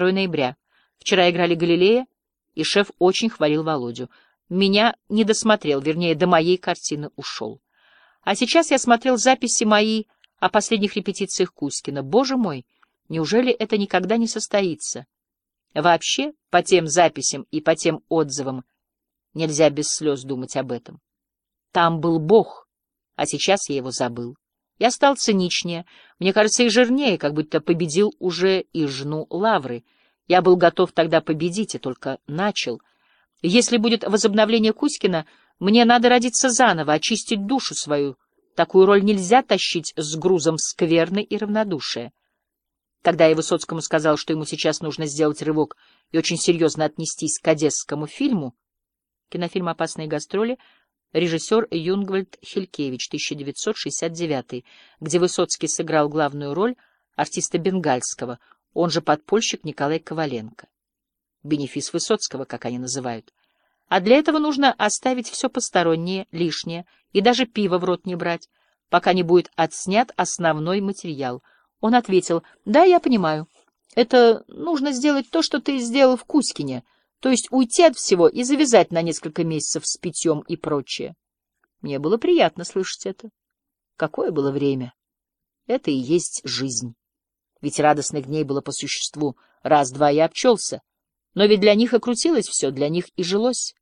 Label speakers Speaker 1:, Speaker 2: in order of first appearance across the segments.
Speaker 1: 2 ноября. Вчера играли Галилея, и шеф очень хвалил Володю. Меня не досмотрел, вернее, до моей картины ушел. А сейчас я смотрел записи мои о последних репетициях Кузькина. Боже мой, неужели это никогда не состоится? Вообще, по тем записям и по тем отзывам нельзя без слез думать об этом. Там был Бог, а сейчас я его забыл. Я стал циничнее, мне кажется, и жирнее, как будто победил уже и жну лавры. Я был готов тогда победить, и только начал. Если будет возобновление Кузькина, мне надо родиться заново, очистить душу свою. Такую роль нельзя тащить с грузом скверны и равнодушия. Когда я Высоцкому сказал, что ему сейчас нужно сделать рывок и очень серьезно отнестись к одесскому фильму, кинофильм «Опасные гастроли», режиссер Юнгвальд Хилькевич, 1969, где Высоцкий сыграл главную роль артиста бенгальского, он же подпольщик Николай Коваленко. Бенефис Высоцкого, как они называют. А для этого нужно оставить все постороннее, лишнее, и даже пиво в рот не брать, пока не будет отснят основной материал. Он ответил, да, я понимаю. Это нужно сделать то, что ты сделал в Кузькине, то есть уйти от всего и завязать на несколько месяцев с питьем и прочее. Мне было приятно слышать это. Какое было время! Это и есть жизнь. Ведь радостных дней было по существу раз-два и обчелся. Но ведь для них и крутилось все, для них и жилось.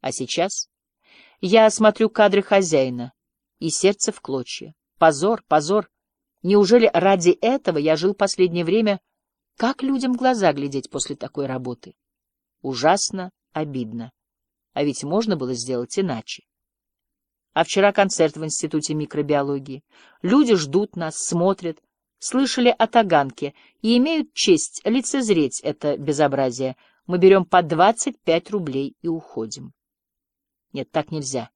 Speaker 1: А сейчас я смотрю кадры хозяина, и сердце в клочья. Позор, позор! Неужели ради этого я жил последнее время? Как людям глаза глядеть после такой работы? Ужасно обидно. А ведь можно было сделать иначе. А вчера концерт в Институте микробиологии. Люди ждут нас, смотрят, слышали о Таганке и имеют честь лицезреть это безобразие. Мы берем по 25 рублей и уходим. Нет, так нельзя.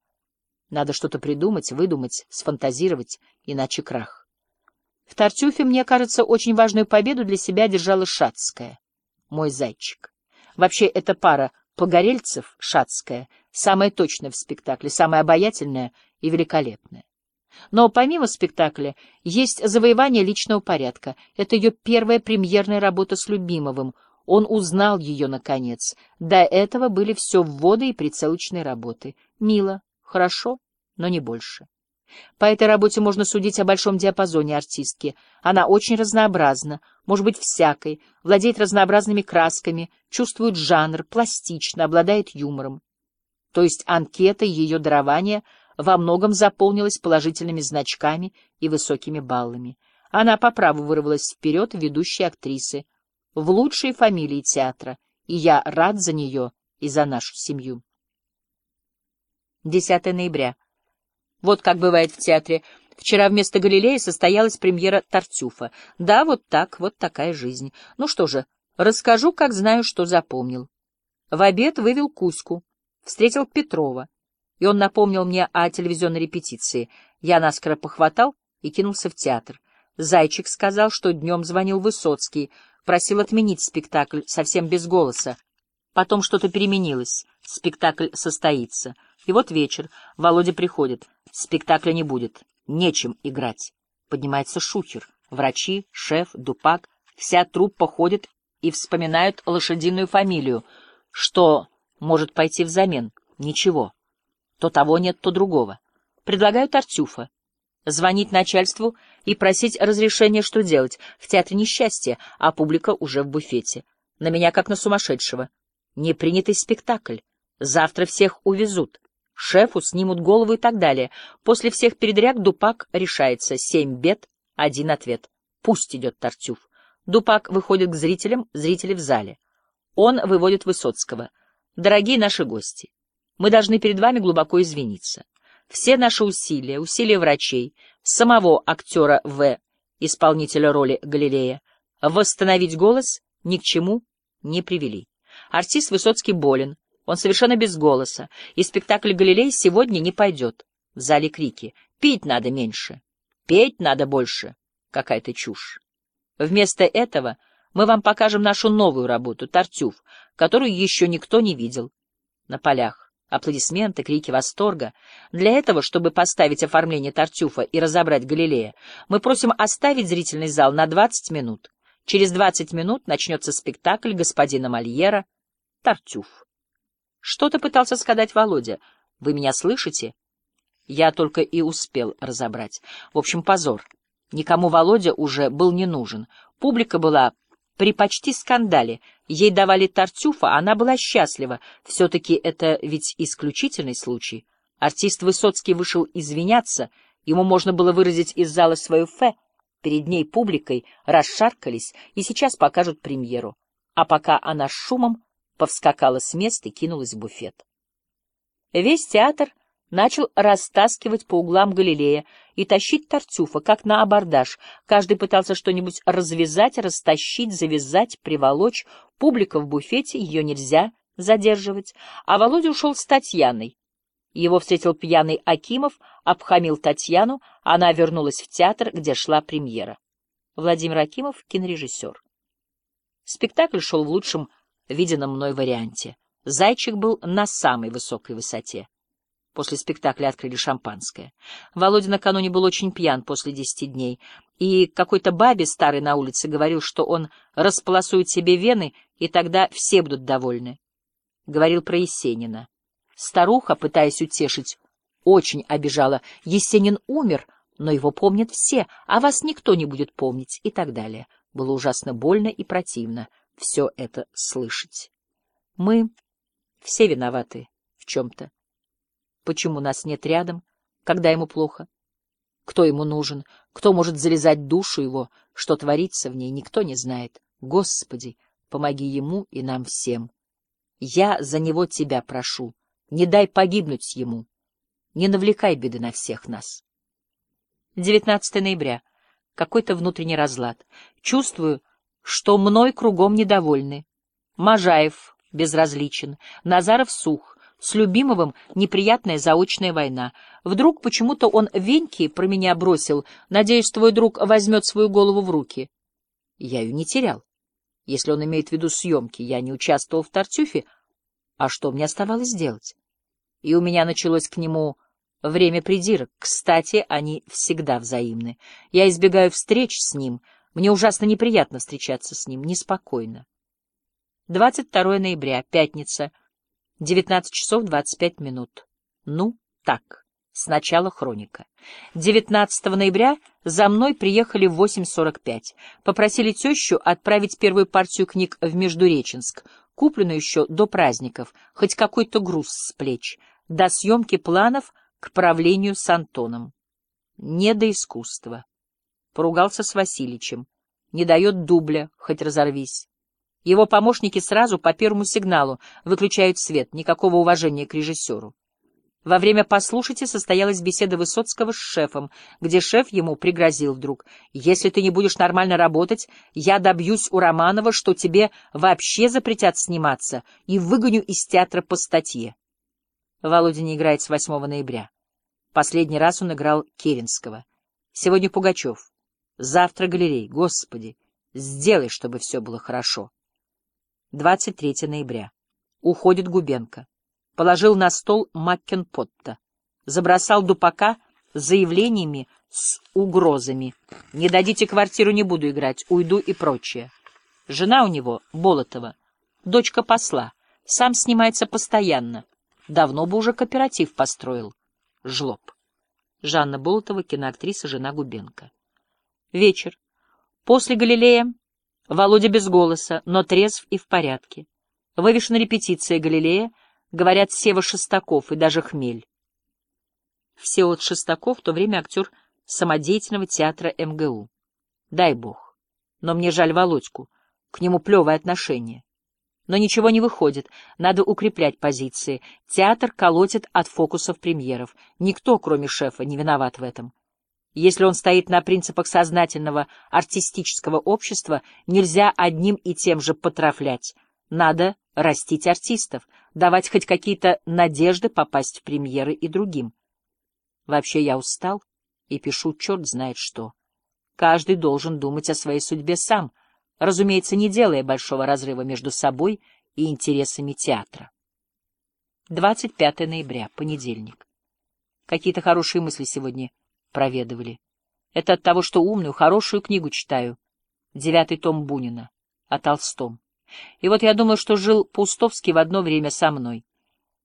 Speaker 1: Надо что-то придумать, выдумать, сфантазировать, иначе крах. В Тартюфе, мне кажется, очень важную победу для себя держала Шацкая, мой зайчик. Вообще, эта пара Погорельцев, Шацкая, самая точная в спектакле, самая обаятельная и великолепная. Но помимо спектакля есть завоевание личного порядка. Это ее первая премьерная работа с Любимовым. Он узнал ее, наконец. До этого были все вводы и прицелочные работы. Мило, хорошо, но не больше. По этой работе можно судить о большом диапазоне артистки. Она очень разнообразна, может быть всякой, владеет разнообразными красками, чувствует жанр, пластично, обладает юмором. То есть анкета ее дарования во многом заполнилась положительными значками и высокими баллами. Она по праву вырвалась вперед ведущей актрисы, в лучшие фамилии театра, и я рад за нее и за нашу семью. 10 ноября. Вот как бывает в театре. Вчера вместо Галилея состоялась премьера Тартюфа. Да, вот так, вот такая жизнь. Ну что же, расскажу, как знаю, что запомнил. В обед вывел Кузьку, встретил Петрова, и он напомнил мне о телевизионной репетиции. Я наскоро похватал и кинулся в театр. Зайчик сказал, что днем звонил Высоцкий, просил отменить спектакль совсем без голоса. Потом что-то переменилось, спектакль состоится. И вот вечер, Володя приходит. Спектакля не будет, нечем играть. Поднимается шухер. Врачи, шеф, дупак, вся труппа ходит и вспоминают лошадиную фамилию. Что может пойти взамен? Ничего. То того нет, то другого. Предлагают Артюфа. Звонить начальству и просить разрешения, что делать. В театре несчастье, а публика уже в буфете. На меня как на сумасшедшего. Непринятый спектакль. Завтра всех увезут. Шефу снимут голову и так далее. После всех передряг Дупак решается. Семь бед, один ответ. Пусть идет Тартюф. Дупак выходит к зрителям, зрители в зале. Он выводит Высоцкого. Дорогие наши гости, мы должны перед вами глубоко извиниться. Все наши усилия, усилия врачей, самого актера В, исполнителя роли Галилея, восстановить голос ни к чему не привели. Артист Высоцкий болен, он совершенно без голоса, и спектакль «Галилей» сегодня не пойдет. В зале крики «Пить надо меньше! Петь надо больше!» Какая-то чушь. Вместо этого мы вам покажем нашу новую работу «Тартюф», которую еще никто не видел. На полях аплодисменты, крики восторга. Для этого, чтобы поставить оформление Тартюфа и разобрать Галилея, мы просим оставить зрительный зал на 20 минут. Через двадцать минут начнется спектакль господина Мольера «Тартюф». Что-то пытался сказать Володя. Вы меня слышите? Я только и успел разобрать. В общем, позор. Никому Володя уже был не нужен. Публика была при почти скандале. Ей давали Тартюфа, она была счастлива. Все-таки это ведь исключительный случай. Артист Высоцкий вышел извиняться, ему можно было выразить из зала свою фе. Перед ней публикой расшаркались и сейчас покажут премьеру. А пока она с шумом повскакала с места и кинулась в буфет. Весь театр начал растаскивать по углам Галилея и тащить Тартюфа, как на абордаж. Каждый пытался что-нибудь развязать, растащить, завязать, приволочь. Публика в буфете, ее нельзя задерживать. А Володя ушел с Татьяной. Его встретил пьяный Акимов, обхамил Татьяну, она вернулась в театр, где шла премьера. Владимир Акимов — кинорежиссер. Спектакль шел в лучшем виденном мной варианте. Зайчик был на самой высокой высоте. После спектакля открыли шампанское. Володя накануне был очень пьян после десяти дней, и какой-то бабе старой на улице говорил, что он располосует себе вены, и тогда все будут довольны. Говорил про Есенина. Старуха, пытаясь утешить, очень обижала. Есенин умер, но его помнят все, а вас никто не будет помнить, и так далее. Было ужасно больно и противно все это слышать. Мы все виноваты в чем-то. Почему нас нет рядом, когда ему плохо? Кто ему нужен? Кто может залезать душу его? Что творится в ней, никто не знает. Господи, помоги ему и нам всем. Я за него тебя прошу. Не дай погибнуть ему. Не навлекай беды на всех нас. 19 ноября. Какой-то внутренний разлад. Чувствую, что мной кругом недовольны. Можаев безразличен, Назаров сух, с Любимовым неприятная заочная война. Вдруг почему-то он Веньки про меня бросил, надеюсь, твой друг возьмет свою голову в руки. Я ее не терял. Если он имеет в виду съемки, я не участвовал в Тартюфе, а что мне оставалось делать? И у меня началось к нему время придирок. Кстати, они всегда взаимны. Я избегаю встреч с ним — мне ужасно неприятно встречаться с ним, неспокойно. 22 ноября, пятница, 19 часов 25 минут. Ну, так, сначала хроника. 19 ноября за мной приехали в 8.45. Попросили тещу отправить первую партию книг в Междуреченск, купленную еще до праздников, хоть какой-то груз с плеч, до съемки планов к правлению с Антоном. Не до искусства поругался с Васильичем. Не дает дубля, хоть разорвись. Его помощники сразу по первому сигналу выключают свет, никакого уважения к режиссеру. Во время «Послушайте» состоялась беседа Высоцкого с шефом, где шеф ему пригрозил вдруг. «Если ты не будешь нормально работать, я добьюсь у Романова, что тебе вообще запретят сниматься, и выгоню из театра по статье». Володя не играет с 8 ноября. Последний раз он играл Керенского. Сегодня Пугачев. Завтра галерей. Господи, сделай, чтобы все было хорошо. 23 ноября. Уходит Губенко. Положил на стол Маккенпотта. Забросал дупака заявлениями с угрозами. Не дадите квартиру, не буду играть, уйду и прочее. Жена у него, Болотова, дочка посла, сам снимается постоянно. Давно бы уже кооператив построил. Жлоб. Жанна Болотова, киноактриса, жена Губенко. Вечер. После Галилея Володя без голоса, но трезв и в порядке. Вывешена репетиция Галилея, говорят Сева Шестаков и даже Хмель. Всеволод Шестаков в то время актер самодеятельного театра МГУ. Дай бог. Но мне жаль Володьку, к нему плевое отношение. Но ничего не выходит, надо укреплять позиции. Театр колотит от фокусов премьеров. Никто, кроме шефа, не виноват в этом. Если он стоит на принципах сознательного артистического общества, нельзя одним и тем же потрафлять. Надо растить артистов, давать хоть какие-то надежды попасть в премьеры и другим. Вообще я устал и пишу черт знает что. Каждый должен думать о своей судьбе сам, разумеется, не делая большого разрыва между собой и интересами театра. 25 ноября, понедельник. Какие-то хорошие мысли сегодня проведывали. Это от того, что умную, хорошую книгу читаю. девятый том Бунина, о Толстом. И вот я думал, что жил Паустовский в одно время со мной.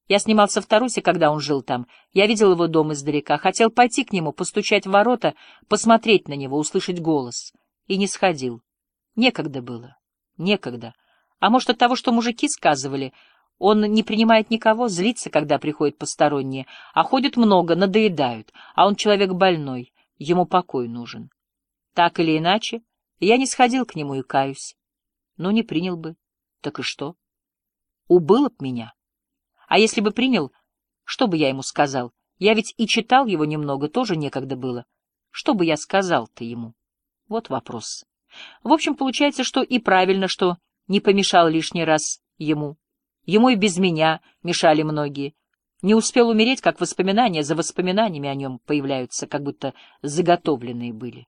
Speaker 1: Я снимался в Тарусе, когда он жил там. Я видел его дом издалека, хотел пойти к нему, постучать в ворота, посмотреть на него, услышать голос. И не сходил. Некогда было. Некогда. А может, от того, что мужики сказывали, он не принимает никого, злится, когда приходят посторонние, а ходит много, надоедают, а он человек больной, ему покой нужен. Так или иначе, я не сходил к нему и каюсь. Но не принял бы. Так и что? Убыл б меня. А если бы принял, что бы я ему сказал? Я ведь и читал его немного, тоже некогда было. Что бы я сказал-то ему? Вот вопрос. В общем, получается, что и правильно, что не помешал лишний раз ему. Ему и без меня мешали многие. Не успел умереть, как воспоминания за воспоминаниями о нем появляются, как будто заготовленные были.